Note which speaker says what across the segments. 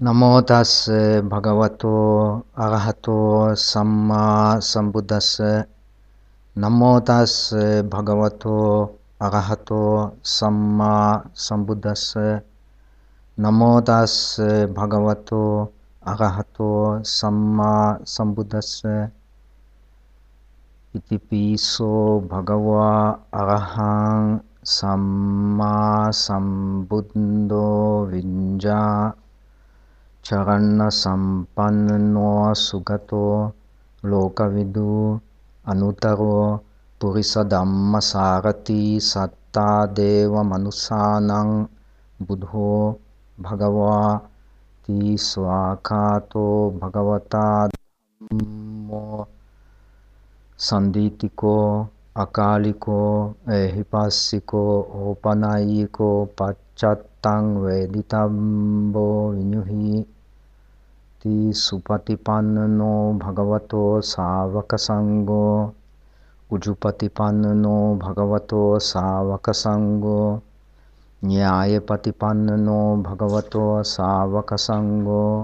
Speaker 1: නමෝ තස් භගවතෝ අරහතෝ සම්මා සම්බුද්දස්ස. නමෝ තස් භගවතෝ අරහතෝ සම්මා සම්බුද්දස්ස. නමෝ තස් භගවතෝ අරහතෝ සම්මා සම්බුද්දස්ස. ඉතිපිසෝ භගවා අරහං සම්මා සම්බුද්දෝ විඤ්ඤා චරන්න සම්පන්නනෝ සුගතෝ ලෝකවිදු අනුතරෝ පුරිස ධම්ම සාරති සත්තා දේව මනුසානං බුද්ධෝ භගවා තී ස්වාඛාතෝ භගවතා ධම්මෝ සන්දීතිකෝ අකාලිකෝ එහිපස්සිකෝ ඕපනයිකෝ තං වේදිතම්බෝ විඤ්ඤුහි ති සුපතිපන්නනෝ භගවතෝ ශාවක සංඝෝ උජුපතිපන්නනෝ භගවතෝ ශාවක සංඝෝ ඥායපතිපන්නනෝ භගවතෝ ශාවක සංඝෝ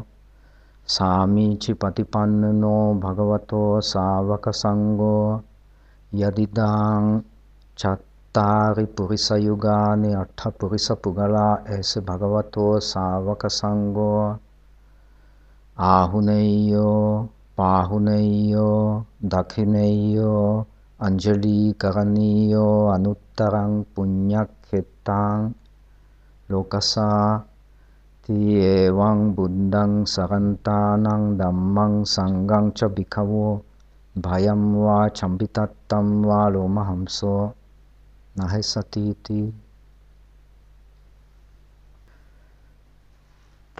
Speaker 1: සාමීචි පතිපන්නනෝ භගවතෝ ශාවක සංඝෝ යදිදාං චත් අත්තාරි පුරිස යුගානි අට්ඨ පුරිස පුගලා එස භගවතෝ ශාවක සංඝෝ ආහුනෙය්‍යෝ පාහුනෙය්‍යෝ දක්ඛිනෙය්‍යෝ අංජලි කරණීයෝ අනුත්තරං පුඤ්ඤක්ඛෙත්තං ලෝකසා තියේවං බුද්ධං සරන්තානං ධම්මං සංඝං ච භික්ඛවෝ භයම් වා චම්පිතත්තම් වා ලෝමහංසෝ. na hesatýty.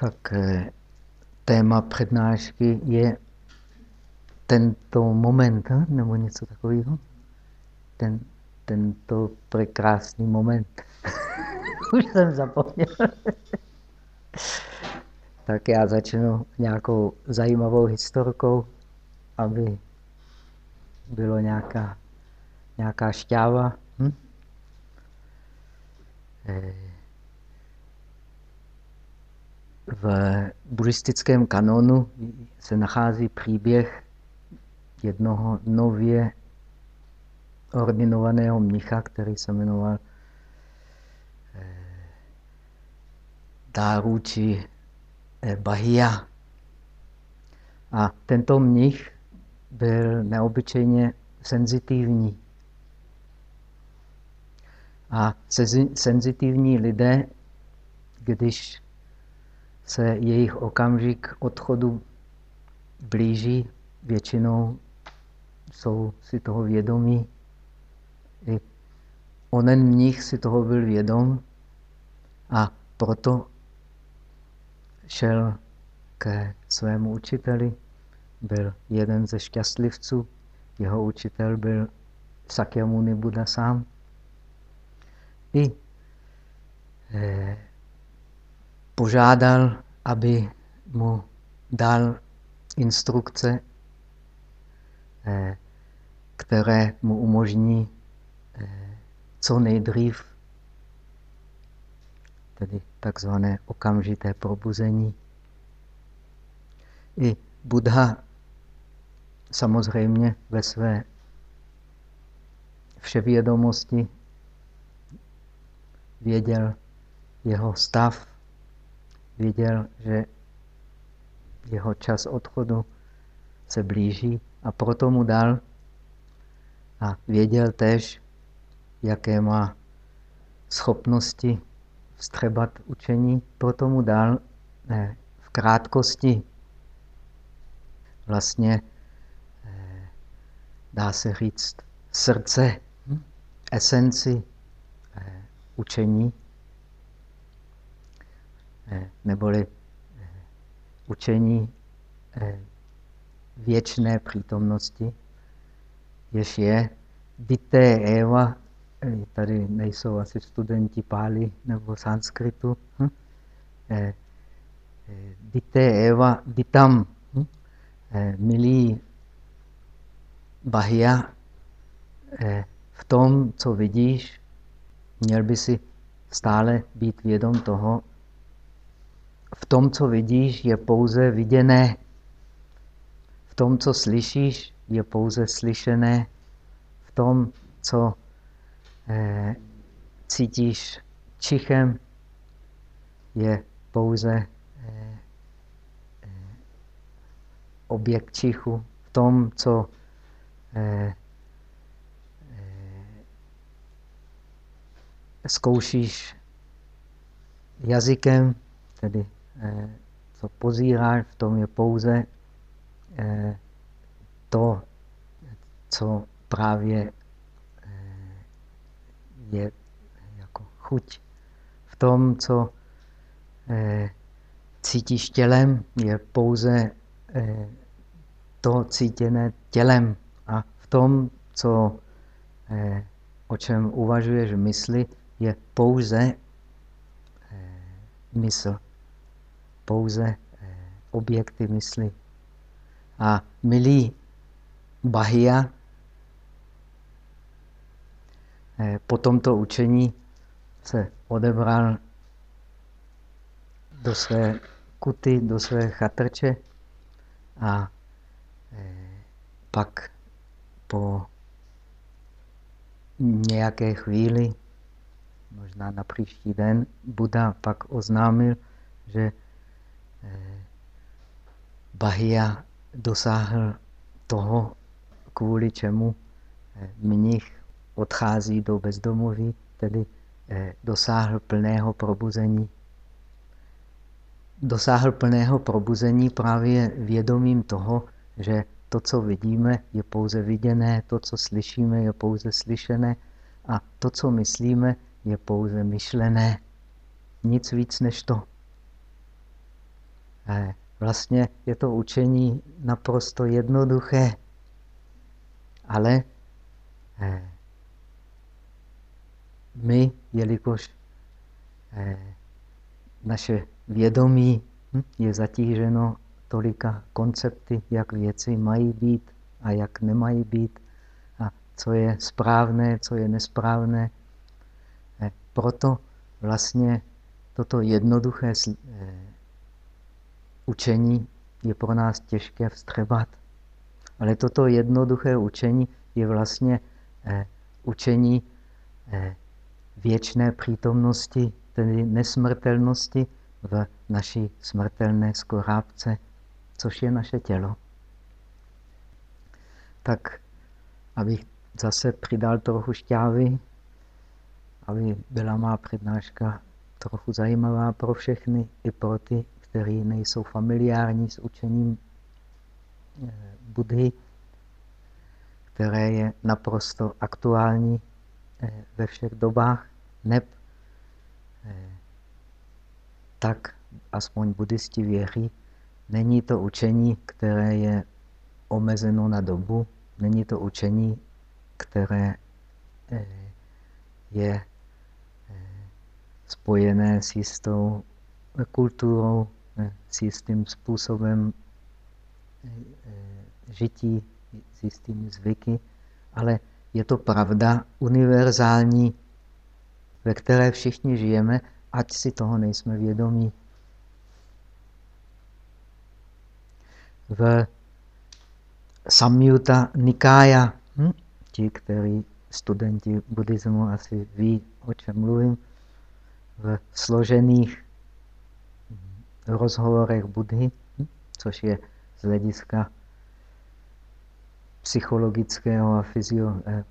Speaker 1: Tak eh, téma přednášky je tento moment, eh, nebo něco takového. Ten, tento překrásný moment. Už jsem zapomněl. tak já začnu nějakou zajímavou historkou, aby bylo nějaká, nějaká šťáva. Hm? V buddhistickém kanonu se nachází příběh jednoho nově ordinovaného mnicha, který se jmenoval eh, Daruči eh, Bahia. A tento mnich byl neobyčejně senzitivní. A senzitivní lidé, když se jejich okamžik odchodu blíží, většinou jsou si toho vědomí. I onen mnich si toho byl vědom a proto šel ke svému učiteli. Byl jeden ze šťastlivců. Jeho učitel byl Sakyamuni Buddha sám. I eh, požádal, aby mu dal instrukce, eh, které mu umožní eh, co nejdřív, tedy takzvané okamžité probuzení. I Buddha samozřejmě ve své vševědomosti věděl jeho stav, viděl, že jeho čas odchodu se blíží a proto mu dal a věděl tež, jaké má schopnosti vstřebat učení, proto mu dal ne, v krátkosti vlastně eh, dá se říct srdce, hm? esenci eh, učení Eh, neboli eh, učení eh, věčné přítomnosti, jež je dité eva, tady nejsou asi studenti páli nebo sanskritu, hm? dité eva ditam, hm? milí bahia, v tom, co vidíš, měl by si stále být vědom toho, v tom, co vidíš, je pouze viděné. V tom, co slyšíš, je pouze slyšené. V tom, co eh, cítíš čichem, je pouze eh, eh, objekt čichu. V tom, co eh, eh, zkoušíš jazykem, tedy eh, co pozíráš, v tom je pouze eh, to, co právě eh, je jako chuť. V tom, co cítíš tělem, je pouze to cítěné tělem. A v tom, co, o čem uvažuješ v mysli, je pouze mysl pouze eh, objekty mysli. A milý Bahia eh, po tomto učení se odebral do své kuty, do své chatrče a eh, pak po nějaké chvíli, možná na příští den, Buda pak oznámil, že Eh, Bahia dosáhl toho, kvůli čemu eh, mnich odchází do bezdomoví, tedy eh, dosáhl plného probuzení. Dosáhl plného probuzení právě vědomím toho, že to, co vidíme, je pouze viděné, to, co slyšíme, je pouze slyšené a to, co myslíme, je pouze myšlené. Nic víc než to. Vlastně je to učení naprosto jednoduché, ale eh, my, jelikož eh, naše vědomí hm, je zatíženo tolika koncepty, jak věci mají být a jak nemají být, a co je správné, co je nesprávné. Eh, proto vlastně toto jednoduché učení je pro nás těžké vstřebat. Ale toto jednoduché učení je vlastně eh, učení eh, věčné přítomnosti, tedy nesmrtelnosti v naší smrtelné skorábce, což je naše tělo. Tak, abych zase přidal trochu šťávy, aby byla má přednáška trochu zajímavá pro všechny, i pro ty, kteří nejsou familiární s učením eh, Budhy, které je naprosto aktuální eh, ve všech dobách, neb eh, tak aspoň buddhisti věří, není to učení, které je omezeno na dobu, není to učení, které je spojené s jistou kulturou, s jistým způsobem eh, eh, žití, s jistými zvyky, ale je to pravda univerzální, ve které všichni žijeme, ať si toho nejsme vědomí. V Samyuta Nikája, hm? ti, kteří studenti buddhismu asi ví, o čem mluvím, v složených rozhovorech Budhy, což je z hlediska psychologického a fyzio... Eh,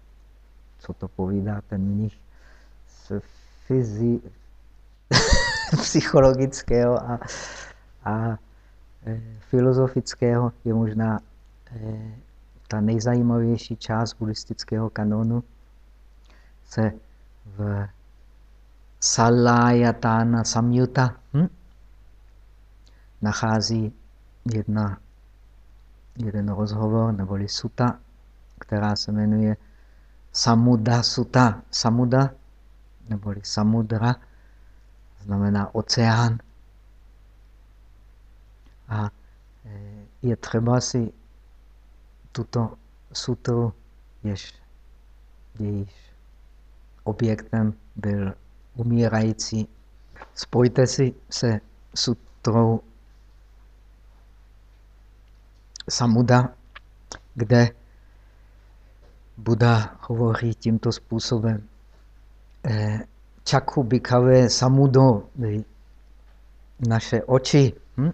Speaker 1: co to povídá ten mnich? Z fyzi... psychologického a, a e, filozofického je možná e, ta nejzajímavější část buddhistického kanonu se v Salayatana Samyuta hm? nachází jedna, jeden rozhovor neboli suta, která se jmenuje Samuda Suta. Samuda neboli Samudra znamená oceán. A e, je třeba si tuto sutru, jež jejíž objektem byl umírající, spojte si se sut, sutrou Samuda, kde Buda hovoří tímto způsobem. Eh, Čakhu bikavé samudo, naše oči, hm?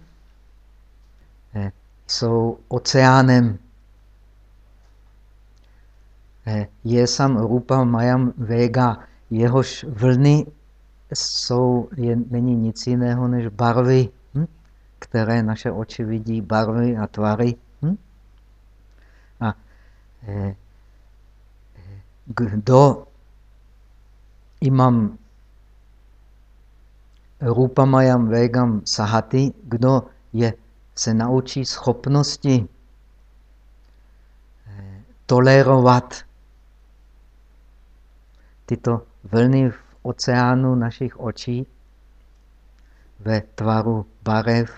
Speaker 1: Eh, jsou oceánem. Eh, je sam rupa majam vega, jehož vlny jsou, je, není nic jiného než barvy, hm? které naše oči vidí, barvy a tvary. Hm? A eh, kdo imam rupamayam vegam sahati, kdo je, se naučí schopnosti eh, tolerovat tyto vlny v oceánu našich očí ve tvaru barev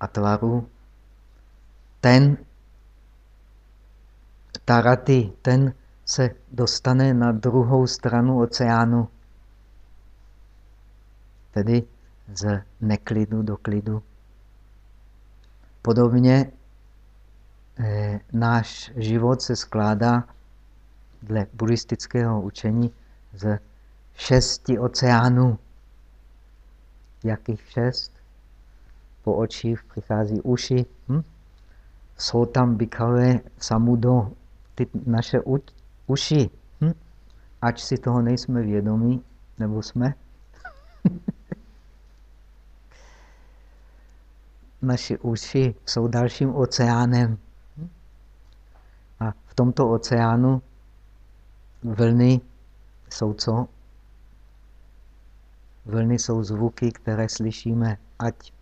Speaker 1: a tvaru, ten taraty, ten se dostane na druhou stranu oceánu, tedy z neklidu do klidu. Podobně eh, náš život se skládá dle buddhistického učení z šesti oceánů. Jakých šest? Po očích přichází uši. Hm? Jsou tam bikavé samudo, ty naše uši. Hm? Ať si toho nejsme vědomí, nebo jsme. Naše uši jsou dalším oceánem. A v tomto oceánu vlny jsou co? Vlny jsou zvuky, které slyšíme, ať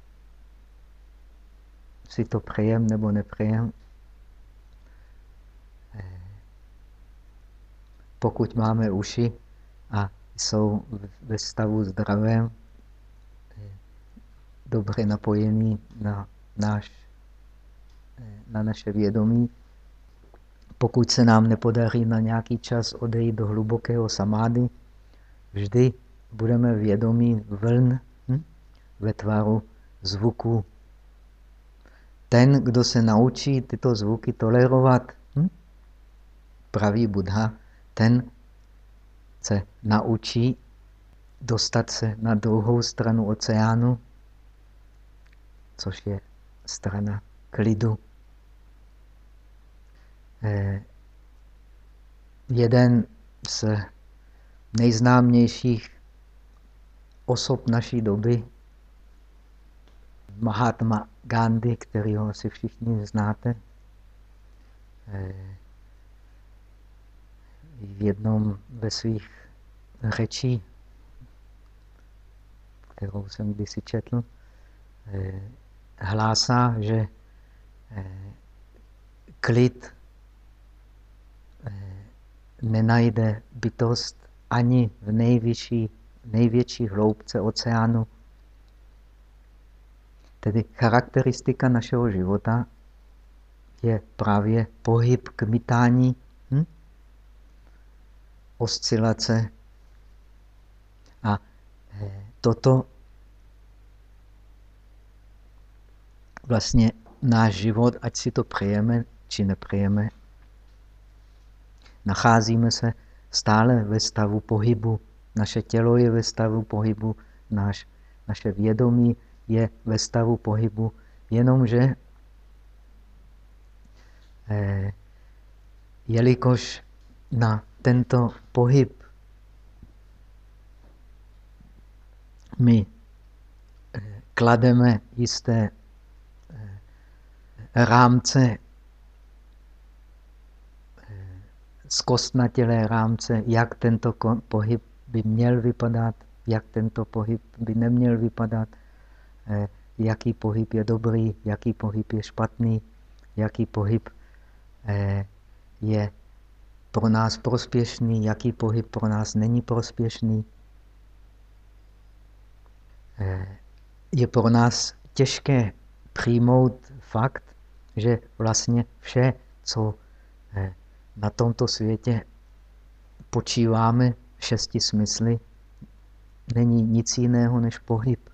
Speaker 1: si to přejem nebo nepřejem. pokud máme uši a jsou ve stavu zdravém, dobře napojení na, náš, na naše vědomí, pokud se nám nepodaří na nějaký čas odejít do hlubokého samády, vždy budeme vědomí vln hm, ve tvaru zvuku. Ten, kdo se naučí tyto zvuky tolerovat, hm, pravý Buddha, ten se naučí dostat se na druhou stranu oceánu, což je strana klidu. Eh, jeden z nejznámějších osob naší doby, Mahatma Gandhi, kterého si všichni znáte, eh, v jednom ve svých řečí, kterou jsem kdysi četl, eh, hlásá, že klid nenajde bytost ani v nejvyšší, největší hloubce oceánu. Tedy charakteristika našeho života je právě pohyb k mytání oscilace. A eh, toto vlastně náš život, ať si to přejeme, či nepřejeme, nacházíme se stále ve stavu pohybu. Naše tělo je ve stavu pohybu, náš, naše vědomí je ve stavu pohybu, jenomže eh, jelikož na tento pohyb my eh, klademe jisté eh, rámce, eh, zkostnatělé rámce, jak tento pohyb by měl vypadat, jak tento pohyb by neměl vypadat, jaký pohyb je dobrý, jaký pohyb je špatný, jaký pohyb je pro nás prospěšný, jaký pohyb pro nás není prospěšný. Eh, je pro nás těžké přijmout fakt, že vlastně vše, co eh, na tomto světě počíváme šesti smysly, není nic jiného než pohyb.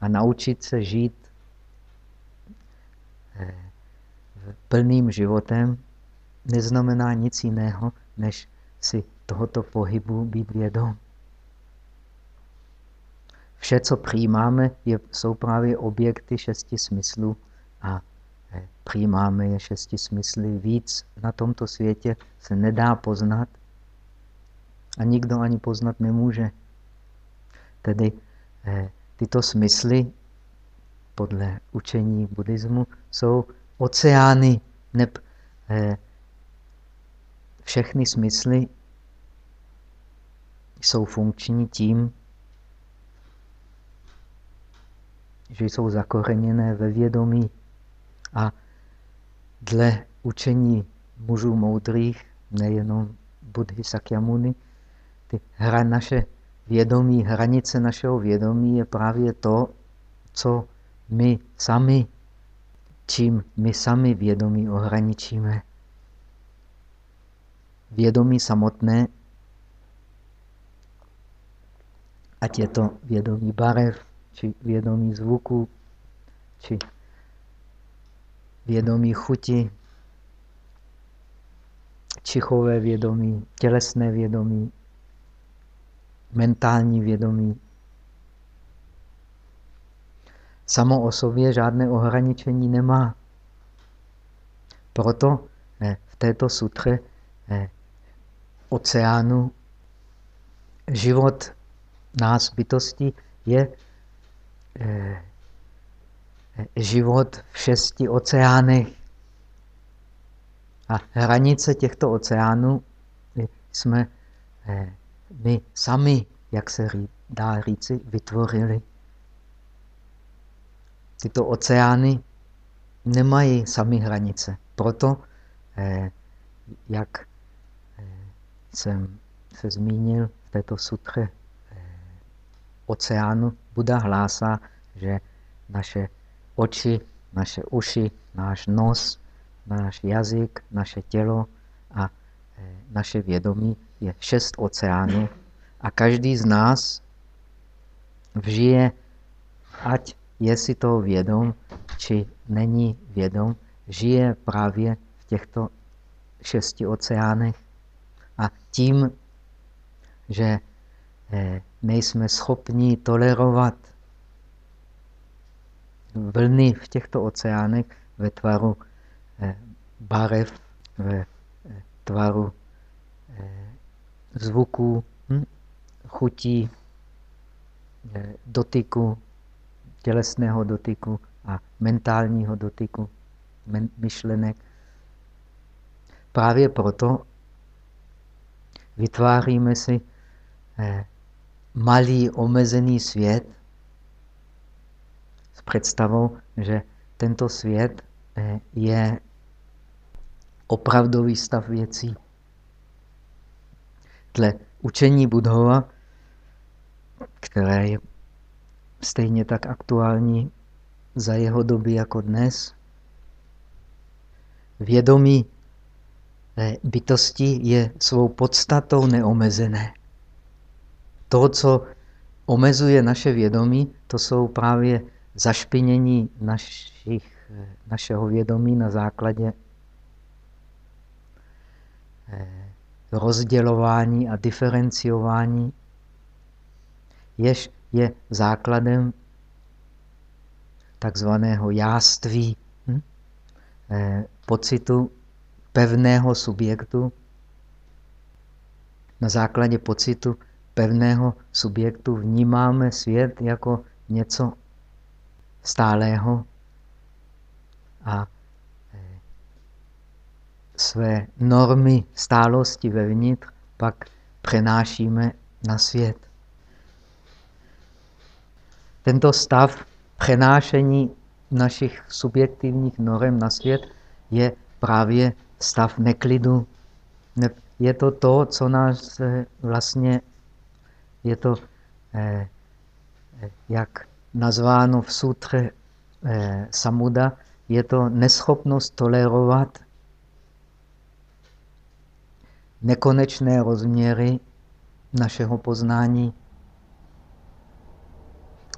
Speaker 1: A naučit se žít eh, plným životem neznamená nic jiného, než si tohoto pohybu být vědom. Vše, co přijímáme, jsou právě objekty šesti smyslů a přijímáme je šesti smysly. Víc na tomto světě se nedá poznat a nikdo ani poznat nemůže. Tedy eh, tyto smysly podle učení buddhismu jsou oceány, neb eh, všechny smysly jsou funkční tím, že jsou zakoreněné ve vědomí a dle učení mužů moudrých, nejenom Budhy Sakyamuni, ty hra naše vědomí, hranice našeho vědomí je právě to, co my sami, čím my sami vědomí ohraničíme. Vědomí samotné, ať je to vědomí barev, či vědomí zvuku, či vědomí chuti, čichové vědomí, tělesné vědomí, mentální vědomí. Samo o sobě žádné ohraničení nemá. Proto eh, v této sutře eh, oceánu život nás bytosti je eh, život v šesti oceánech. A hranice těchto oceánů jsme my sami, jak se dá říci, vytvořili. Tyto oceány nemají sami hranice. Proto, eh, jak eh, jsem se zmínil v této sutře eh, oceánu, Buda hlásá, že naše oči, naše uši, náš nos, náš jazyk, naše tělo a naše vědomí je šest oceánů a každý z nás vžije, ať je si toho vědom, či není vědom, žije právě v těchto šesti oceánech. A tím, že eh, nejsme schopni tolerovat vlny v těchto oceánech ve tvaru eh, barev, ve eh, tvaru zvuků, hm? chutí, eh, dotyku, tělesného dotyku a mentálního dotyku, myšlenek. Právě proto vytváříme si eh, malý omezený svět představou, že tento svět eh, je opravdový stav věcí. Dle učení Budhova, které je stejně tak aktuální za jeho doby jako dnes, vědomí eh, bytosti je svou podstatou neomezené. To, co omezuje naše vědomí, to jsou právě zašpinění našich, eh, našeho vědomí na základě eh, rozdělování a diferenciování, jež je základem takzvaného jáství, hm? eh, pocitu pevného subjektu. Na základě pocitu pevného subjektu vnímáme svět jako něco stálého a své normy stálosti vevnitř pak přenášíme na svět. Tento stav přenášení našich subjektivních norm na svět je právě stav neklidu. Je to to, co nás eh, vlastně, je to, eh, jak nazváno v sutře Samuda, je to neschopnost tolerovat nekonečné rozměry našeho poznání,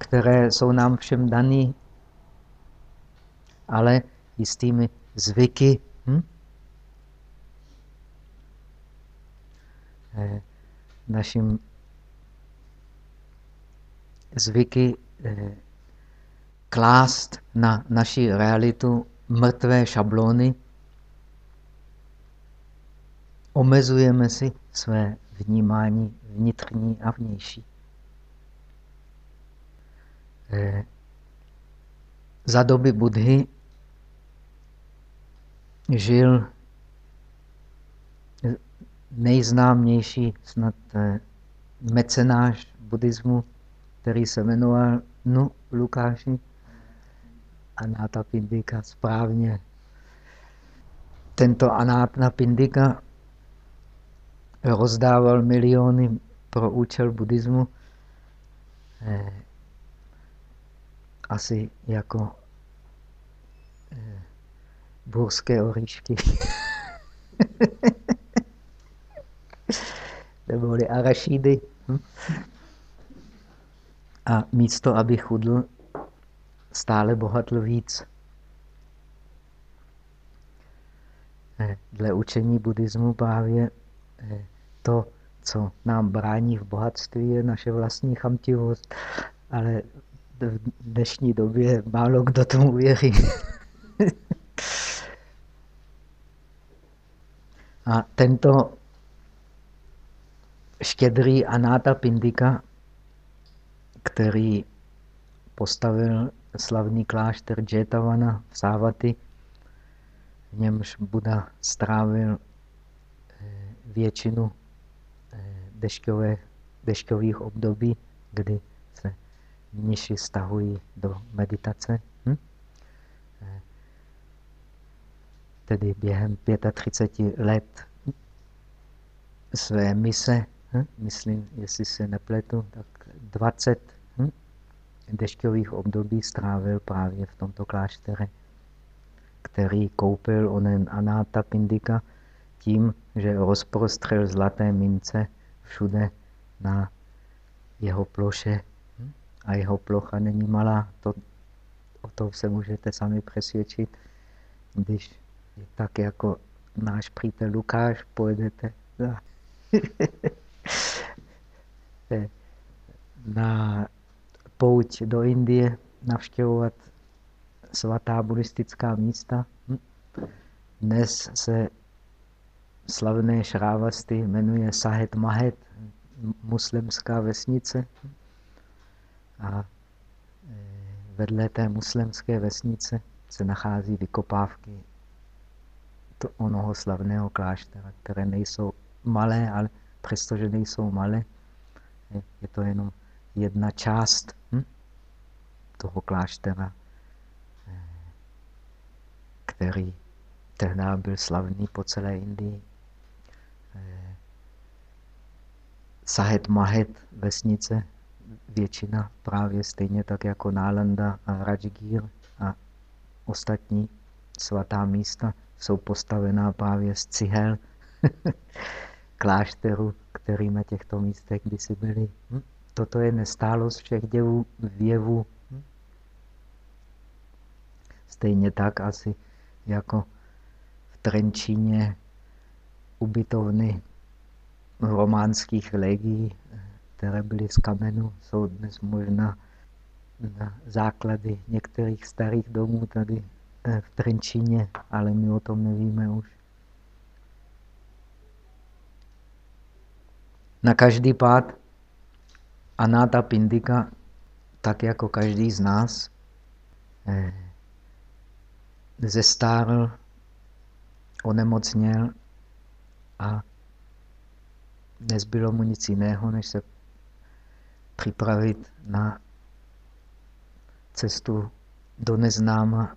Speaker 1: které jsou nám všem daný, ale jistými zvyky. Hm? Eh, našim zvyky eh, klást na naši realitu mrtvé šablony, omezujeme si své vnímání vnitřní a vnější. Eh, za doby Budhy žil nejznámější snad eh, mecenáš buddhismu, který se jmenoval Nu Lukáši Anáta Pindika správně. Tento Anáta Pindika rozdával miliony pro účel buddhismu. Eh, asi jako eh, burské oříšky. Neboli arašídy. Hm? A místo, aby chudl, stále bohatl víc. Eh, dle učení buddhismu právě eh, to, co nám brání v bohatství, je naše vlastní chamtivost. Ale v dnešní době málo kdo tomu věří. A tento štědrý Anáta Pindika, který postavil slavný klášter Jetavana v Sávaty, v němž Buda strávil eh, většinu eh, dešťové, dešťových období, kdy se mniši stahují do meditace. Hm? Eh, tedy během 35 let své mise, hm? myslím, jestli se nepletu, tak 20 hm? dešťových období strávil právě v tomto kláštere, který koupil onen Anáta Pindika tím, že rozprostřel zlaté mince všude na jeho ploše. Hm? A jeho plocha není malá, to, o tom se můžete sami přesvědčit, když tak jako náš přítel Lukáš pojedete na pouť do Indie navštěvovat svatá buddhistická místa. Dnes se slavné šrávasty jmenuje Sahet Mahet, muslimská vesnice. A e, vedle té muslimské vesnice se nachází vykopávky to onoho slavného kláštera, které nejsou malé, ale přestože nejsou malé, je to jenom jedna část hm, toho kláštera, eh, který tehdy byl slavný po celé Indii. Eh, Sahet Mahet vesnice, většina právě stejně tak jako Nálanda a Rajgir a ostatní svatá místa jsou postavená právě z cihel klášteru, který na těchto místech kdysi byly. Hm? Toto je nestálost všech děvů, věvů. Stejně tak asi jako v Trenčíně ubytovny románských legií, které byly z kamenu, jsou dnes možná na základy některých starých domů tady Eh, v Trenčíně, ale my o tom nevíme už. Na každý pád Anáta Pindika, tak jako každý z nás, eh, zestárl, onemocněl a nezbylo mu nic jiného, než se připravit na cestu do neznáma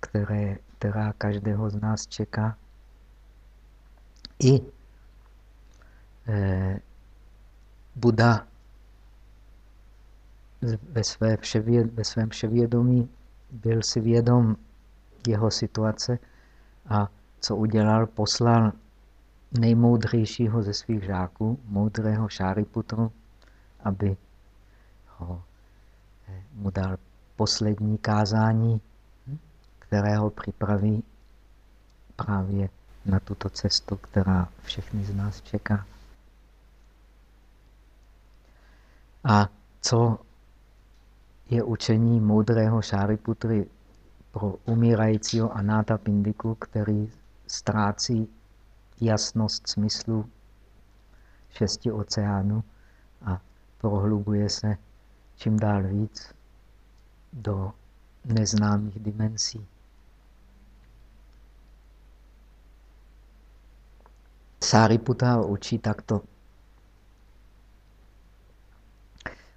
Speaker 1: které, která každého z nás čeká. I eh, Buda ve, své vševěd, ve svém vševědomí byl si vědom jeho situace a co udělal, poslal nejmoudřejšího ze svých žáků, moudrého Šáriputru, aby ho mu dal poslední kázání, které ho připraví právě na tuto cestu, která všechny z nás čeká. A co je učení moudrého Šáriputry pro umírajícího Anáta Pindiku, který ztrácí jasnost smyslu šesti oceánů a prohlubuje se čím dál víc do neznámých dimenzí. Sáriputa učí takto.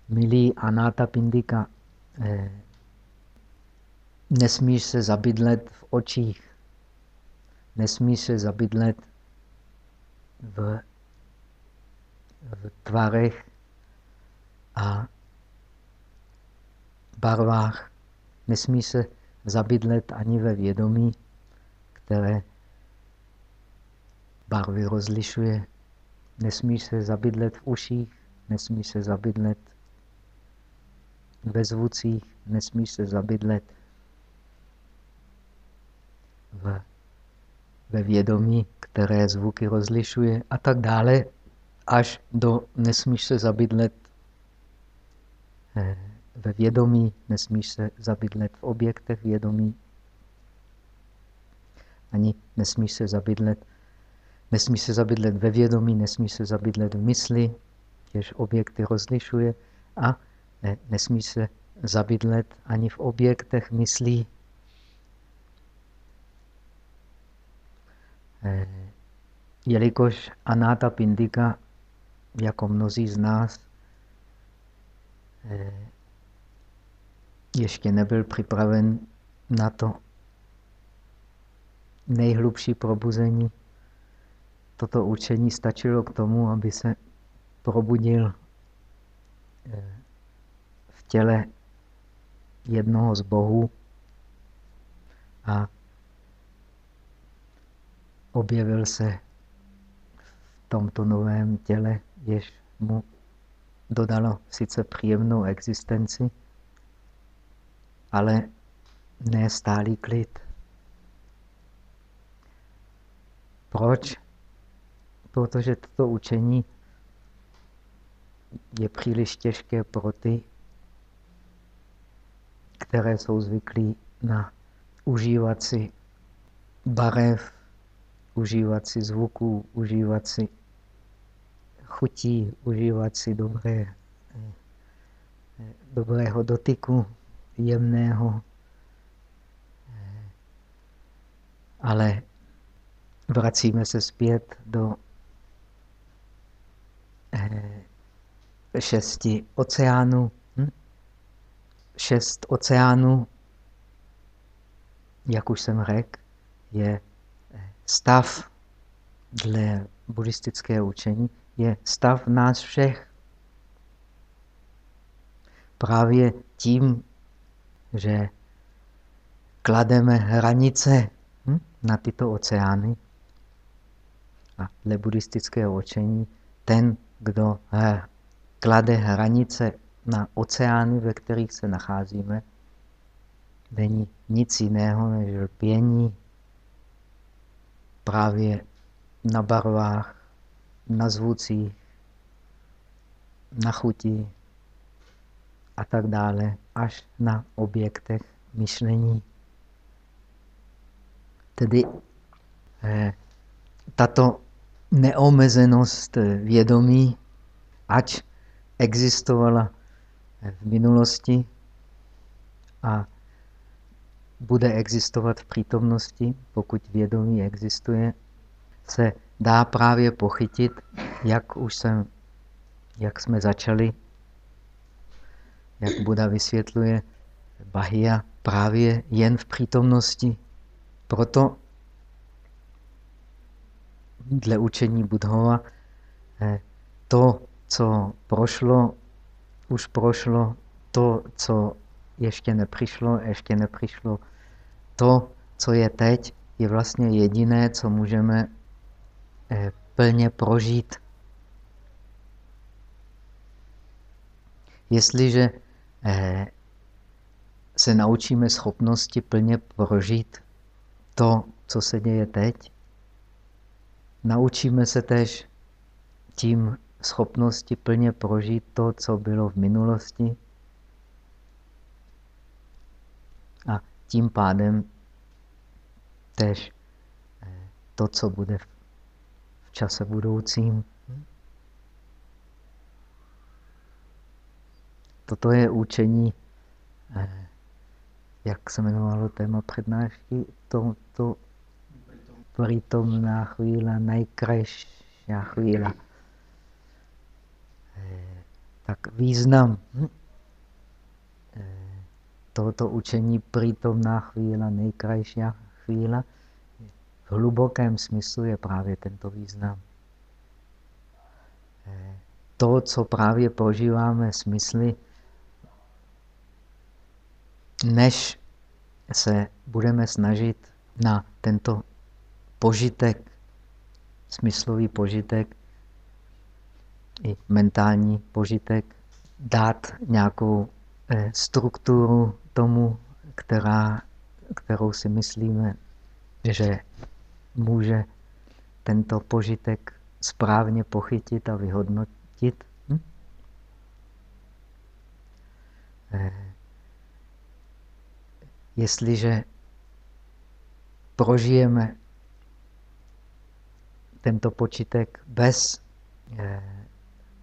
Speaker 1: Milý Anáta Pindika, nesmíš se zabydlet v očích, nesmíš se zabydlet v, v tvarech a barvách. Nesmí se zabydlet ani ve vědomí, které barvy rozlišuje. Nesmí se zabydlet v uších, nesmí se zabydlet ve zvucích, nesmí se zabydlet v, ve vědomí, které zvuky rozlišuje a tak dále, až do nesmíš se zabydlet eh, ve vědomí, nesmíš se zabydlet v objektech vědomí, ani nesmíš se zabydlet, nesmíš se zabydlet ve vědomí, nesmíš se zabydlet v mysli, těž objekty rozlišuje, a ne, nesmíš se zabydlet ani v objektech myslí. Eh, jelikož Anáta Pindika, jako mnozí z nás, eh, ještě nebyl připraven na to nejhlubší probuzení. Toto učení stačilo k tomu, aby se probudil eh, těle jednoho z bohů a objevil se v tomto novém těle, jež mu dodalo sice příjemnou existenci, ale ne stálý klid. Proč? Protože toto učení je příliš těžké pro ty, které jsou zvyklí na užívat si barev, užívat si zvuků, užívat si chutí, užívat si dobré, eh, dobrého dotyku jemného, ale vracíme se zpět do eh, šesti oceánů. Šest oceánů, jak už jsem řekl, je eh, stav dle buddhistického učení, je stav nás všech. Právě tím, že klademe hranice hm, na tyto oceány. A dle buddhistického učení ten, kdo klade hranice na oceány, ve kterých se nacházíme, není nic jiného než lpění právě na barvách, na zvucích, na chuti, a tak dále, až na objektech myšlení. Tedy eh, tato neomezenost vědomí, ač existovala v minulosti a bude existovat v přítomnosti, pokud vědomí existuje, se dá právě pochytit, jak už jsem, jak jsme začali jak Buda vysvětluje, Bahia právě jen v přítomnosti. Proto dle učení Budhova eh, to, co prošlo, už prošlo, to, co ještě nepřišlo, ještě nepřišlo. To, co je teď, je vlastně jediné, co můžeme eh, plně prožít. Jestliže Eh, se naučíme schopnosti plně prožít to, co se děje teď. Naučíme se tež tím schopnosti plně prožít to, co bylo v minulosti. A tím pádem tež eh, to, co bude v čase budoucím. Toto je učení, eh, jak se jmenovalo téma přednášky, to, to prítomná chvíle, nejkrajší chvíle. Eh, tak význam hm, eh, tohoto učení přítomná chvíle, nejkrajší chvíle, v hlubokém smyslu je právě tento význam. To, co právě prožíváme smysly, než se budeme snažit na tento požitek, smyslový požitek i mentální požitek dát nějakou eh, strukturu tomu, která, kterou si myslíme, že může tento požitek správně pochytit a vyhodnotit. Hm? Eh, jestliže prožijeme tento počítek bez eh,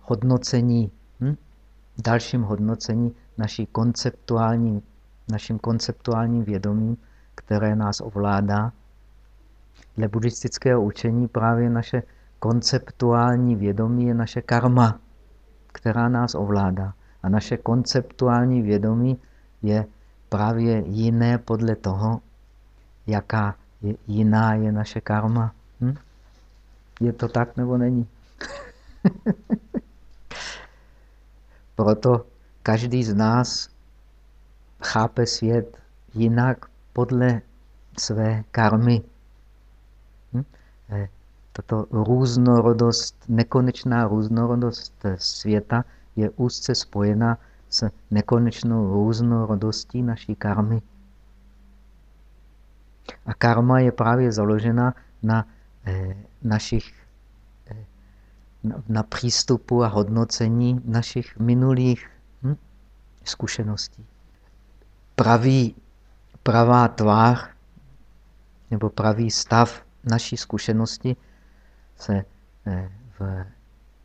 Speaker 1: hodnocení, hm? dalším hodnocení naší konceptuální, naším konceptuálním vědomím, které nás ovládá. Dle buddhistického učení právě naše konceptuální vědomí je naše karma, která nás ovládá. A naše konceptuální vědomí je právě jiné podle toho, jaká je, jiná je naše karma. Hm? Je to tak nebo není? Proto každý z nás chápe svět jinak podle své karmy. Hm? Eh, tato různorodost, nekonečná různorodost světa je úzce spojena s nekonečnou různorodostí naší karmy. A karma je právě založena na eh, našich na, přístupu a hodnocení našich minulých hm, zkušeností. Pravý, pravá tvář nebo pravý stav naší zkušenosti se eh, v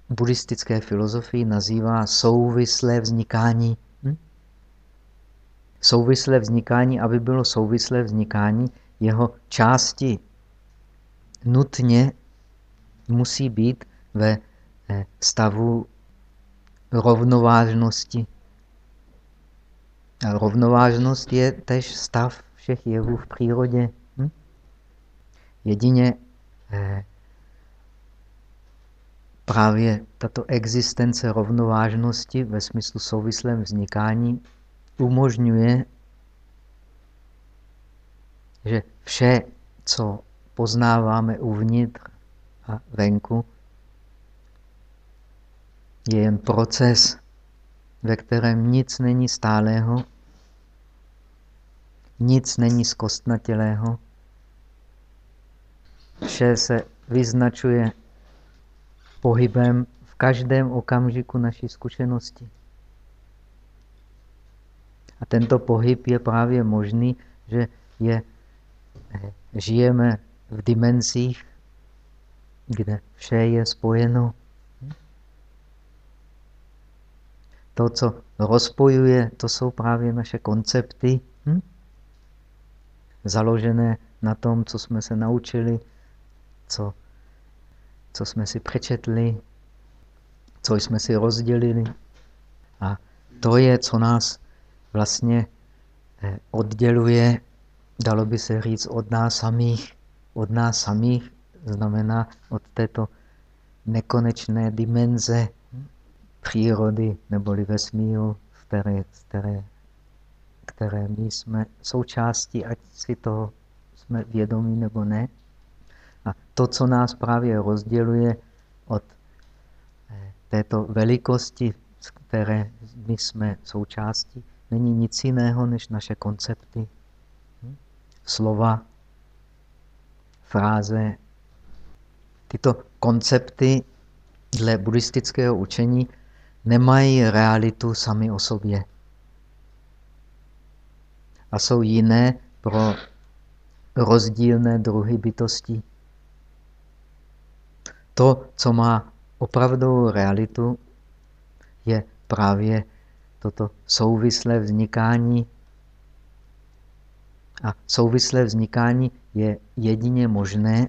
Speaker 1: buddhistické filozofii nazývá souvislé vznikání. Hm? Souvislé vznikání, aby bylo souvislé vznikání, jeho části nutně musí být ve stavu rovnovážnosti. A rovnovážnost je tež stav všech jevů v přírodě. Hm? Jedině eh, právě tato existence rovnovážnosti ve smyslu souvislém vznikání umožňuje, že vše, co poznáváme uvnitř a venku, je jen proces, ve kterém nic není stálého, nic není zkostnatělého, vše se vyznačuje pohybem v každém okamžiku naší zkušenosti. A tento pohyb je právě možný, že je, eh, žijeme v dimenzích, kde vše je spojeno. To, co rozpojuje, to jsou právě naše koncepty, hm? založené na tom, co jsme se naučili, co co jsme si přečetli, co jsme si rozdělili. A to je, co nás vlastně eh, odděluje, dalo by se říct, od nás samých. Od nás samých znamená od této nekonečné dimenze přírody neboli vesmíru, které, které, které my jsme součástí, ať si toho jsme vědomí nebo ne. A to, co nás právě rozděluje od eh, této velikosti, z které my jsme součástí, není nic jiného než naše koncepty, hm? slova, fráze. Tyto koncepty dle buddhistického učení nemají realitu sami o sobě a jsou jiné pro rozdílné druhy bytostí. To, co má opravdovou realitu, je právě toto souvislé vznikání. A souvislé vznikání je jedině možné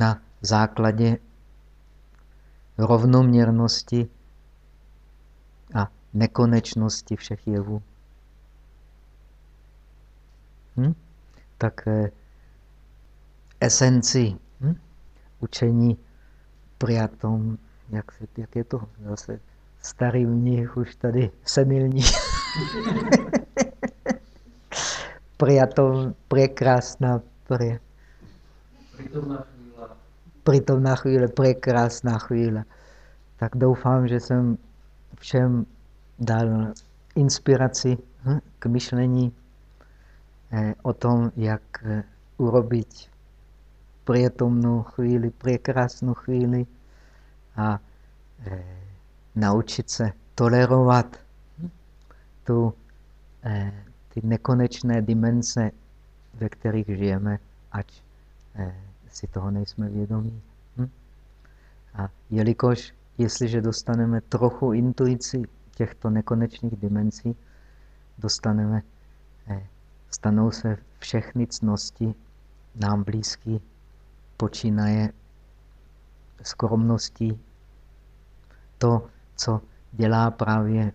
Speaker 1: na základě rovnoměrnosti nekonečnosti všech jevů. Hm? Tak eh, esenci hm? učení priatom, jak, se, jak je to zase starý mních už tady senilní. priatom, prekrásná, pre... Pritomná chvíle, prekrásná chvíle. Tak doufám, že jsem všem dal inspiraci hm, k myšlení eh, o tom, jak eh, urobit prijetomnou chvíli, prekrásnou chvíli a eh, naučit se tolerovat tu, ty nekonečné dimenze, ve kterých žijeme, ať si toho nejsme vědomí. Hm? A jelikož, jestliže dostaneme trochu intuici těchto nekonečných dimenzí, dostaneme, eh, stanou se všechny cnosti nám blízký, počínaje skromností. To, co dělá právě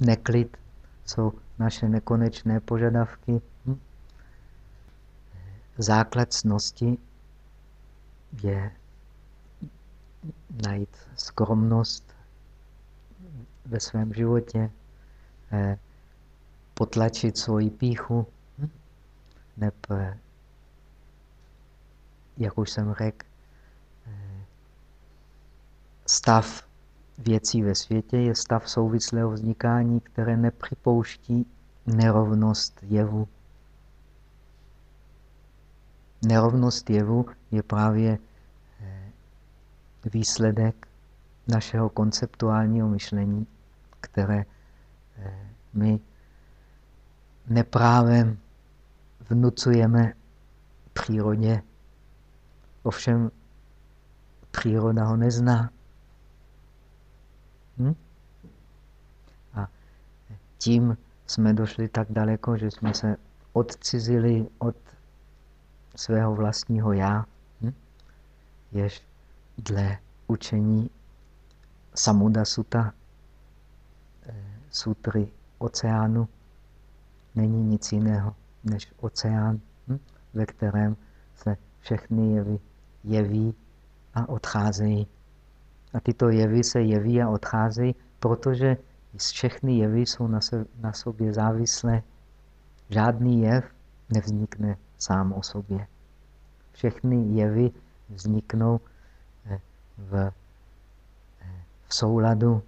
Speaker 1: neklid, jsou naše nekonečné požadavky, hm? základ cnosti je najít skromnost ve svém životě, eh, potlačit svoji píchu, hm? neb, eh, jak už jsem řekl, eh, stav věcí ve světě je stav souvislého vznikání, které nepřipouští nerovnost jevu. Nerovnost jevu je právě výsledek našeho konceptuálního myšlení, které eh, my neprávem vnucujeme přírodě. Ovšem příroda ho nezná. Hm? A tím jsme došli tak daleko, že jsme se odcizili od svého vlastního já, hm? jež dle učení Samuda Sutta, eh, sutry oceánu, není nic jiného než oceán, hm? ve kterém se všechny jevy jeví a odcházejí. A tyto jevy se jeví a odcházejí, protože všechny jevy jsou na, se, na sobě závislé. Žádný jev nevznikne sám o sobě. Všechny jevy vzniknou eh, v, eh, v souladu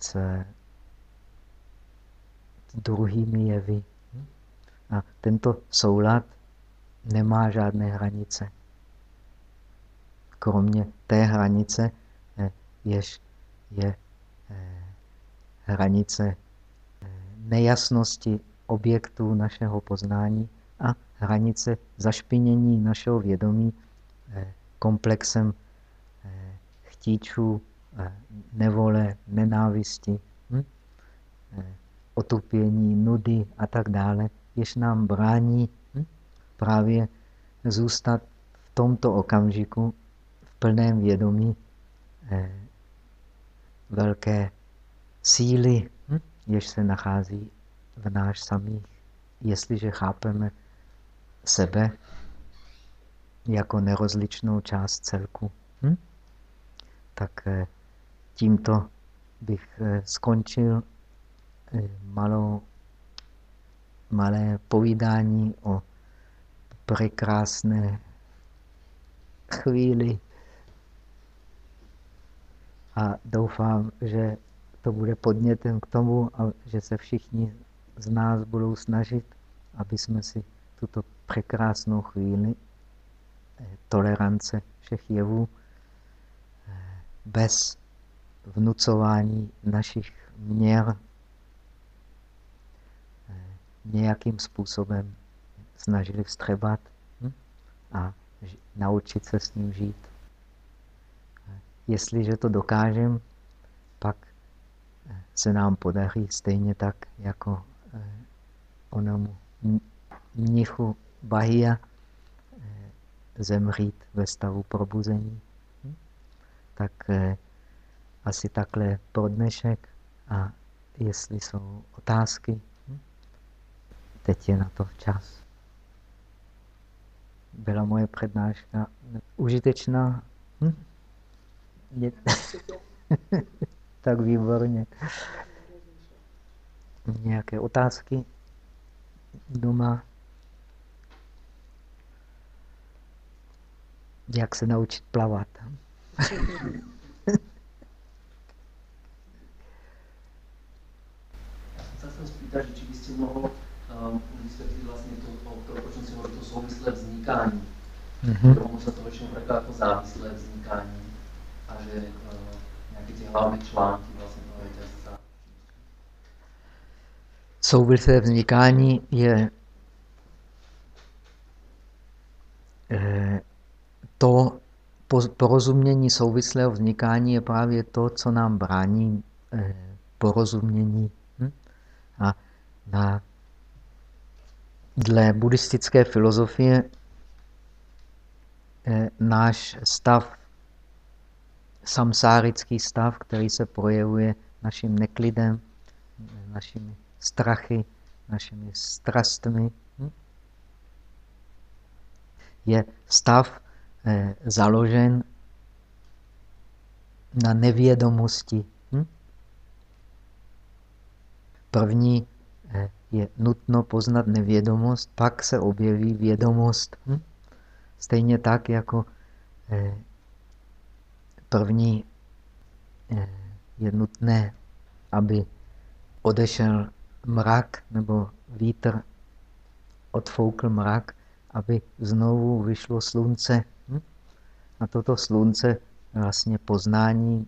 Speaker 1: s druhými jevy. A tento soulad nemá žádné hranice. Kromě té hranice, eh, jež je hranice nejasnosti objektů našeho poznání a hranice zašpinění našeho vědomí eh, komplexem eh, chtíčů, eh, nevole, nenávisti, hm? Otupění, nudy a tak dále, jež nám brání hm? právě zůstat v tomto okamžiku v plném vědomí velké síly, hm? jež se nachází v náš samých. Jestliže chápeme sebe jako nerozličnou část celku. Hm? Tak eh, tímto bych eh, skončil eh, malou, malé povídání o prekrásné chvíli. A doufám, že to bude podnětem k tomu, že se všichni z nás budou snažit, aby jsme si tuto překrásnou chvíli eh, tolerance všech jevů eh, bez vnucování našich měr eh, nějakým způsobem snažili vstřebat hm? a naučit se s ním žít. Jestliže to dokážeme, pak se nám podaří stejně tak, jako onomu mnichu Bahia eh, zemřít ve stavu probuzení. Hm? Tak eh, asi takhle pro dnešek a jestli jsou otázky? Teď je na to čas. Byla moje přednáška užitečná? Hm? Je... tak výborně. Nějaké otázky doma? jak se naučit plavat.
Speaker 2: Jsem se spýtat, že či byste mohl vysvětlit vlastně to, to, to, o čem si hovorí, to souvislé vznikání. Mm-hmm. Tomu se to většinou prekladá jako závislé vznikání a že uh, nějaké ty hlavní články vlastně toho řetězce.
Speaker 1: Souvislé vznikání je eh, to porozumění souvislého vznikání je právě to, co nám brání eh, porozumění. Hm? A na, dle buddhistické filozofie eh, náš stav, samsárický stav, který se projevuje naším neklidem, našimi strachy, našimi strastmi, hm? je stav, Eh, založen na nevědomosti. Hm? První eh, je nutno poznat nevědomost, pak se objeví vědomost. Hm? Stejně tak, jako eh, první je nutné, aby odešel mrak nebo vítr odfoukl mrak, aby znovu vyšlo slunce. A toto slunce vlastně poznání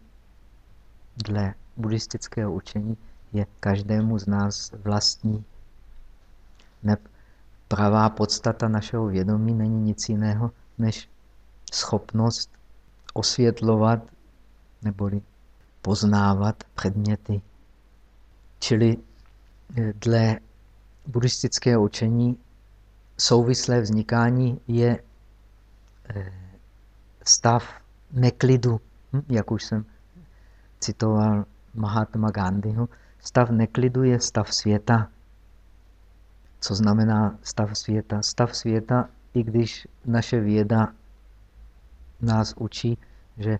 Speaker 1: dle buddhistického učení je každému z nás vlastní. Ne, pravá podstata našeho vědomí není nic jiného, než schopnost osvětlovat neboli poznávat předměty. Čili eh, dle buddhistického učení souvislé vznikání je eh, stav neklidu, hm? jak už jsem citoval Mahatma Gandhiho, stav neklidu je stav světa. Co znamená stav světa? Stav světa, i když naše věda nás učí, že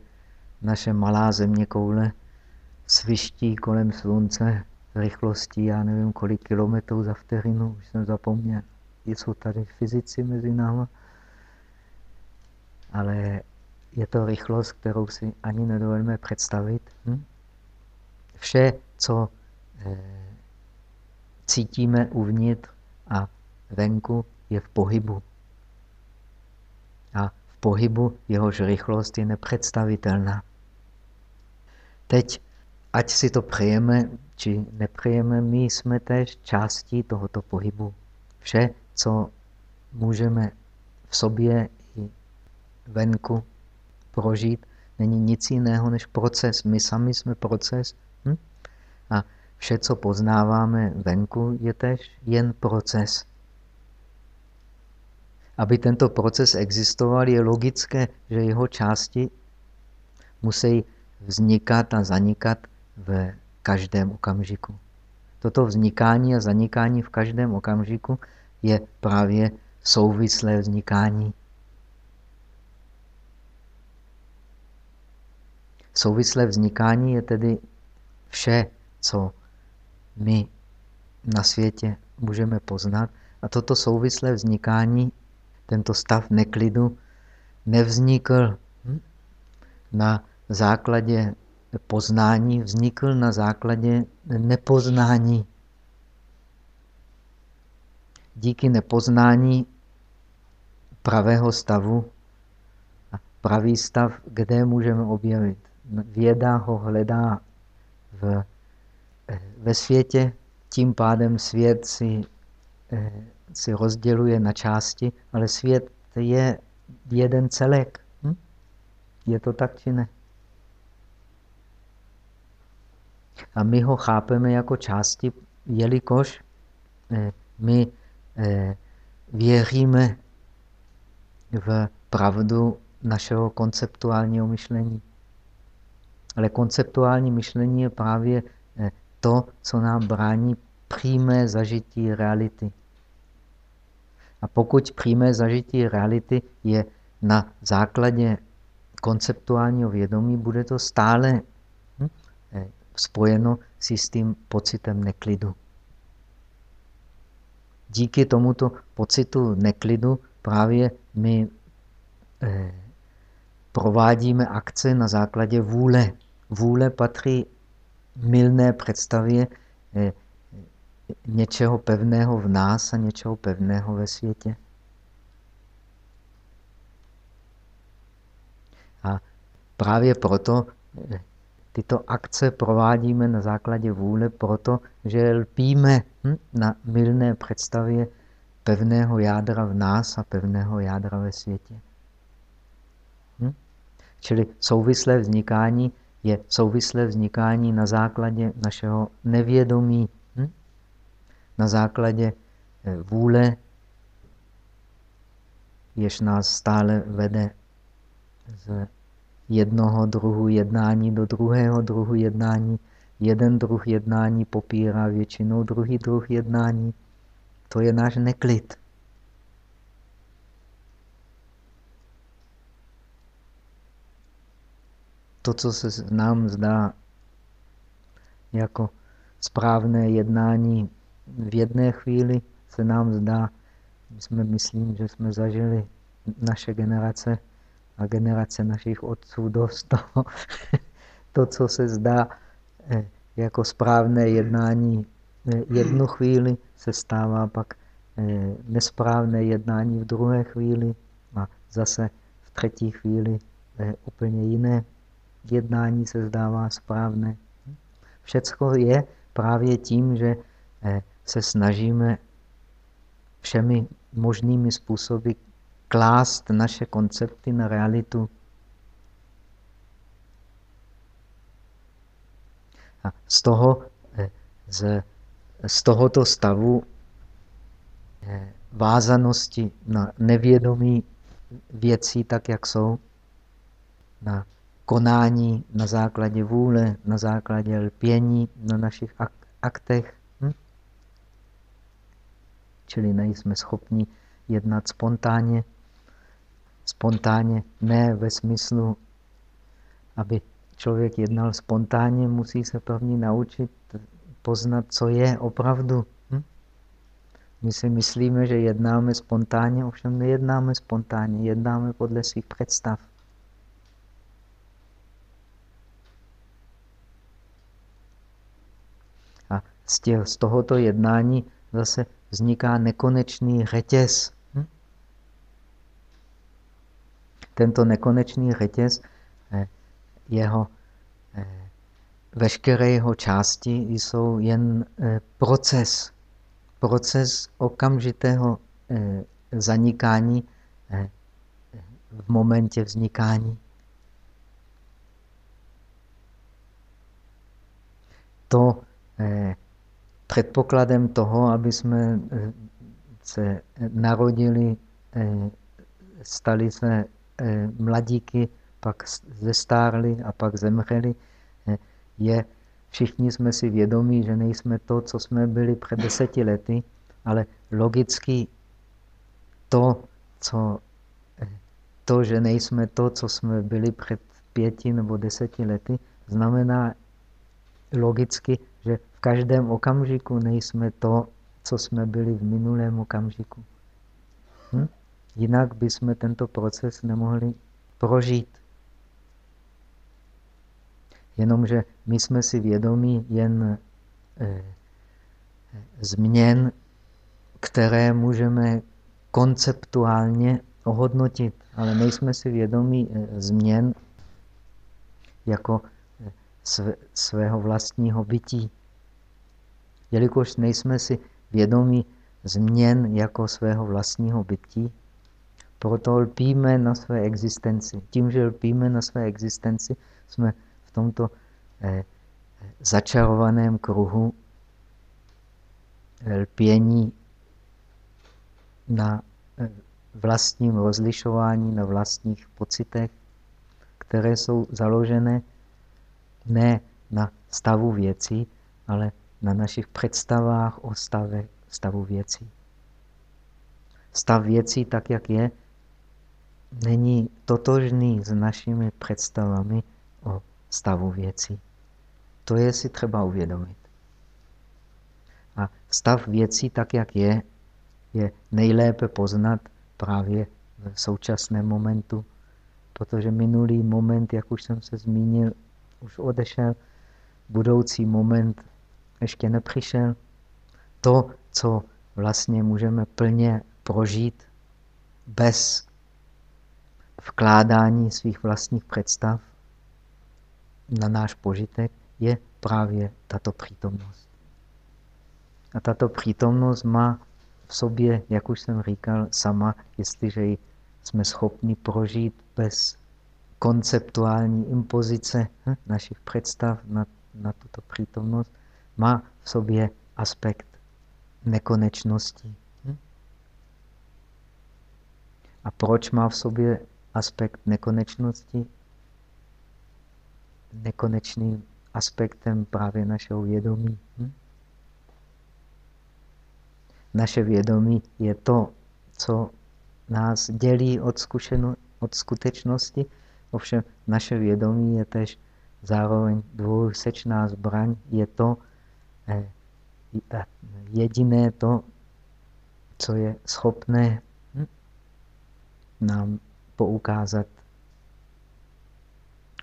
Speaker 1: naše malá země koule sviští kolem slunce rychlostí, já nevím, kolik kilometrů za vteřinu, už jsem zapomněl. Jsou tady fyzici mezi námi, ale je to rychlost, kterou si ani nedovedeme představit. Hm? Vše, co cítíme uvnitř a venku, je v pohybu. A v pohybu jehož rychlost je nepředstavitelná. Teď, ať si to přejeme, či nepřejeme, my jsme též částí tohoto pohybu. Vše, co můžeme v sobě i venku prožít, není nic jiného než proces. My sami jsme proces. Hm? A vše, co poznáváme venku, je tež jen proces. Aby tento proces existoval, je logické, že jeho části musí vznikat a zanikat v každém okamžiku. Toto vznikání a zanikání v každém okamžiku je právě souvislé vznikání. Souvislé vznikání je tedy vše, co my na světě můžeme poznat. A toto souvislé vznikání, tento stav neklidu, nevznikl na základě poznání vznikl na základě nepoznání. Díky nepoznání pravého stavu, pravý stav, kde můžeme objevit. Věda ho hledá v, ve světě, tím pádem svět si, eh, si rozděluje na části, ale svět je jeden celek. Hm? Je to tak, či ne? A my ho chápeme jako části, jelikož eh, my eh, věříme v pravdu našeho konceptuálního myšlení. Ale konceptuální myšlení je právě eh, to, co nám brání přímé zažití reality. A pokud přímé zažití reality je na základě konceptuálního vědomí, bude to stále hm, eh, spojeno s jistým pocitem neklidu. Díky tomuto pocitu neklidu právě my eh, provádíme akce na základě vůle. Vůle patří milné představě eh, něčeho pevného v nás a něčeho pevného ve světě. A právě proto eh, tyto akce provádíme na základě vůle, protože lpíme hm, na milné představě pevného jádra v nás a pevného jádra ve světě. Hm? Čili souvislé vznikání je souvislé vznikání na základě našeho nevědomí, hm? na základě eh, vůle, jež nás stále vede z jednoho druhu jednání do druhého druhu jednání. Jeden druh jednání popírá většinou druhý druh jednání. To je náš neklid. To, co se nám zdá jako správné jednání v jedné chvíli, se nám zdá, my jsme, myslím, že jsme zažili naše generace a generace našich otců dost toho, to, co se zdá eh, jako správné jednání eh, jednu chvíli, se stává pak eh, nesprávné jednání v druhé chvíli a zase v třetí chvíli úplně jiné jednání se zdává správné. Všecko je právě tím, že se snažíme všemi možnými způsoby klást naše koncepty na realitu. A z, toho, eh, z, z tohoto stavu eh, vázanosti na nevědomí věcí tak, jak jsou, na konání na základě vůle, na základě lpění na našich aktech. Hm? Čili nejsme schopni jednat spontánně spontánně, ne ve smyslu, aby člověk jednal spontánně, musí se první naučit poznat, co je opravdu. Hm? My si myslíme, že jednáme spontánně, ovšem nejednáme spontánně, jednáme podle svých představ. A z, těch, z tohoto jednání zase vzniká nekonečný řetěz. Tento nekonečný řetěz, eh, jeho, eh, veškeré jeho části jsou jen eh, proces, proces okamžitého zanikání v momentě vznikání. To předpokladem toho, aby jsme se narodili, stali se Eh, mladíky, pak zestárli a pak zemřeli, eh, je, všichni jsme si vědomí, že nejsme to, co jsme byli před deseti lety, ale logicky to, co, eh, to, že nejsme to, co jsme byli před pěti nebo deseti lety, znamená logicky, v každém okamžiku nejsme to, co jsme byli v minulém okamžiku. Hm? Jinak bychom tento proces nemohli prožít. Jenomže my jsme si vědomí jen eh, změn, které můžeme konceptuálně ohodnotit, ale nejsme si vědomí eh, změn jako eh, svého vlastního bytí. Jelikož nejsme si vědomí změn jako svého vlastního bytí, proto lpíme na své existenci. Tím, že lpíme na své existenci, jsme v tomto eh, začarovaném kruhu lpění na eh, vlastním rozlišování, na vlastních pocitech, které jsou založené ne na stavu věcí, ale na našich představách o stave, stavu věcí. Stav věcí, tak jak je, není totožný s našimi představami o stavu věcí. To je si třeba uvědomit. A stav věcí, tak jak je, je nejlépe poznat právě v současném momentu, protože minulý moment, jak už jsem se zmínil, už odešel, budoucí moment ještě nepřišel. To, co vlastně můžeme plně prožít bez vkládání svých vlastních představ na náš požitek, je právě tato přítomnost. A tato přítomnost má v sobě, jak už jsem říkal, sama, jestliže ji jsme schopni prožít bez konceptuální impozice hm, našich představ na, na tuto přítomnost, má v sobě aspekt nekonečnosti. Hm? A proč má v sobě aspekt nekonečnosti? Nekonečným aspektem právě našeho vědomí. Hm? Naše vědomí je to, co nás dělí od, zkušeno, od skutečnosti, ovšem naše vědomí je tež zároveň dvousečná zbraň, je to jediné to, co je schopné hm, nám poukázat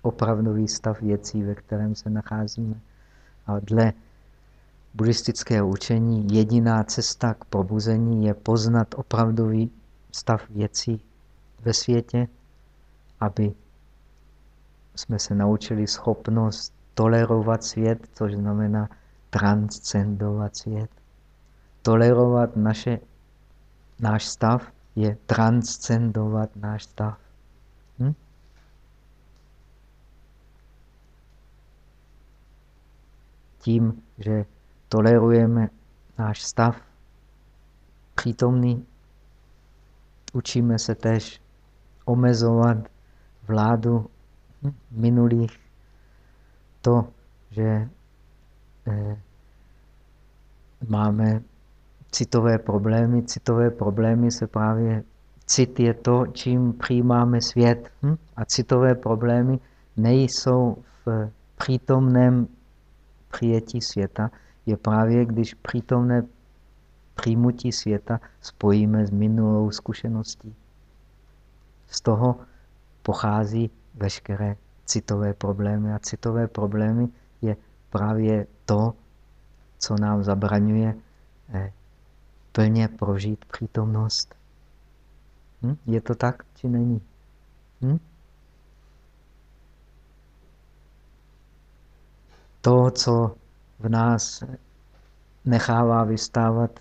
Speaker 1: opravdový stav věcí, ve kterém se nacházíme. A dle buddhistického učení jediná cesta k probuzení je poznat opravdový stav věcí ve světě, aby jsme se naučili schopnost tolerovat svět, což znamená transcendovat svět. Tolerovat naše, náš stav je transcendovat náš stav. Hm? Tím, že tolerujeme náš stav přítomný, učíme se tež omezovat vládu minulých, to, že eh, máme citové problémy. Citové problémy se právě... Cit je to, čím přijímáme svět. Hm? A citové problémy nejsou v přítomném přijetí světa, je právě, když přítomné přijmutí světa spojíme s minulou zkušeností. Z toho pochází veškeré citové problémy. A citové problémy je právě to, co nám zabraňuje eh, plně prožít přítomnost. Hm? Je to tak, či není? Hm? To, co v nás nechává vystávat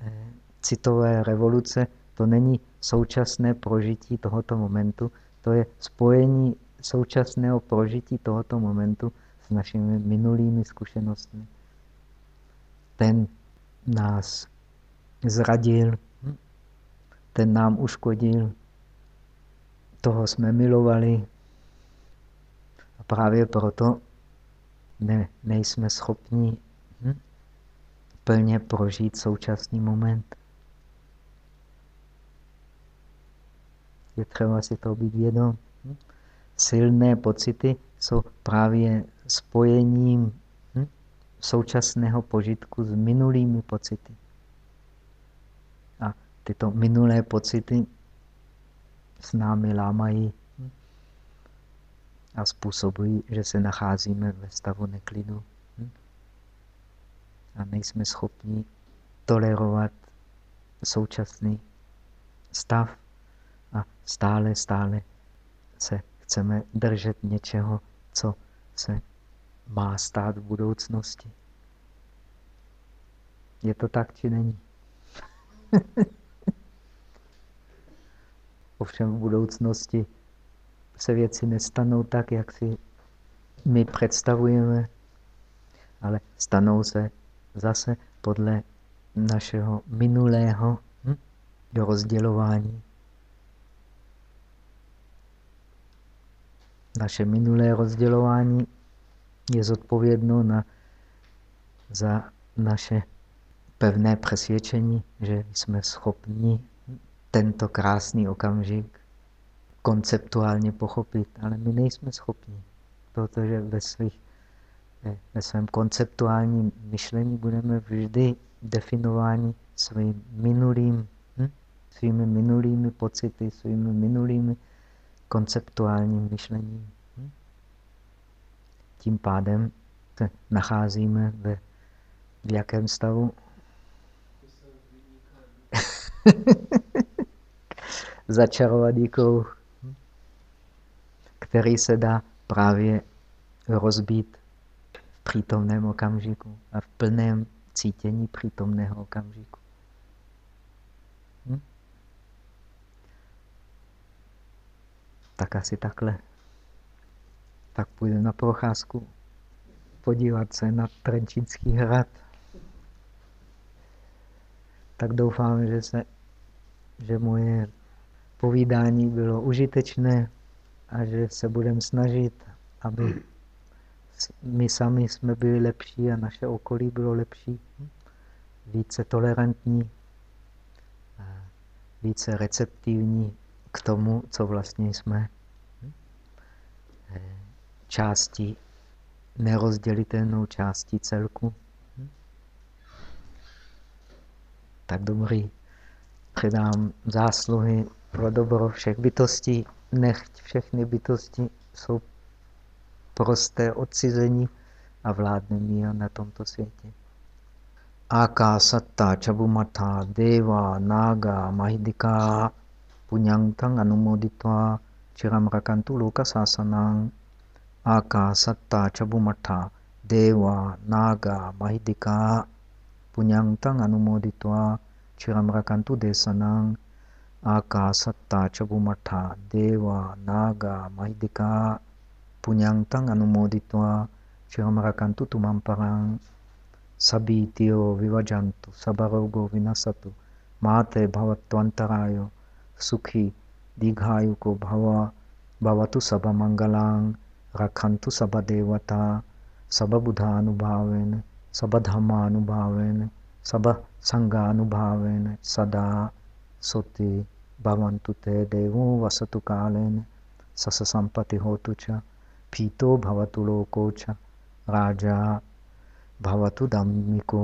Speaker 1: eh, citové revoluce, to není současné prožití tohoto momentu, to je spojení současného prožití tohoto momentu s našimi minulými zkušenostmi. Ten nás zradil, ten nám uškodil, toho jsme milovali a právě proto ne, nejsme schopni hm, plně prožít současný moment. Je třeba si to být vědom. Hm? Silné pocity jsou právě spojením současného požitku s minulými pocity. A tyto minulé pocity s námi lámají. A způsobují, že se nacházíme ve stavu neklidu. A nejsme schopni tolerovat současný stav a stále, stále se chceme držet něčeho, co se má stát v budoucnosti. Je to tak, či není? Ovšem v budoucnosti se věci nestanou tak, jak si my představujeme, ale stanou se zase podle našeho minulého hm, rozdělování. Naše minulé rozdělování je zodpovědno na, za naše pevné přesvědčení, že jsme schopni tento krásný okamžik konceptuálně pochopit, ale my nejsme schopni, protože ve, svých, eh, ve svém konceptuálním myšlení budeme vždy definováni svým minulým, hm? svými minulými pocity, svými minulými konceptuálním myšlením. Tím pádem se nacházíme ve v jakém stavu? Začarovaný kruh který se dá právě rozbít v přítomném okamžiku a v plném cítění přítomného okamžiku. Hm? Tak asi takhle. Tak půjdu na procházku podívat se na Trenčínský hrad. Tak doufám, že, se, že moje povídání bylo užitečné a že se budeme snažit, aby my sami jsme byli lepší a naše okolí bylo lepší, více tolerantní, více receptivní k tomu, co vlastně jsme. Částí, nerozdělitelnou částí celku. Tak dobrý. Předám zásluhy pro dobro všech bytostí nechť všechny bytosti jsou prosté odcizení a vládne mír na tomto světě. Aka satta chabumata deva naga mahidika punyantang anumoditva chiram rakantu sasanang ආකාසත්තා චබුමට්ඨා දේවා නාගා මහිද්దికා පුඤ්ඤන්තං අනුමෝදිත्वा චිරම් රකන්තු දේශනං ආකාසත්තා චබුමට්ඨා දේවා නාගා මහිද්దికා පුඤ්ඤන්තං අනුමෝදිත्वा චිරම් රකන්තු තුමන් පරං සබීතියෝ විවජන්තු සබරෝගෝ විනසතු මාතේ භවත්වන්තරායෝ සුඛී දීඝායුකෝ භවා භවතු සබ මංගලං रखंतु सब देवता, सब बुधानुभावेन, सब धमानुभावेन सब संगानुभावेन, सदा सुति भवंतु ते देवो वसतु कालेन, सस संपत्ति होतु च पीतो भवतु लोको च, राजा भवतु दम्मिको।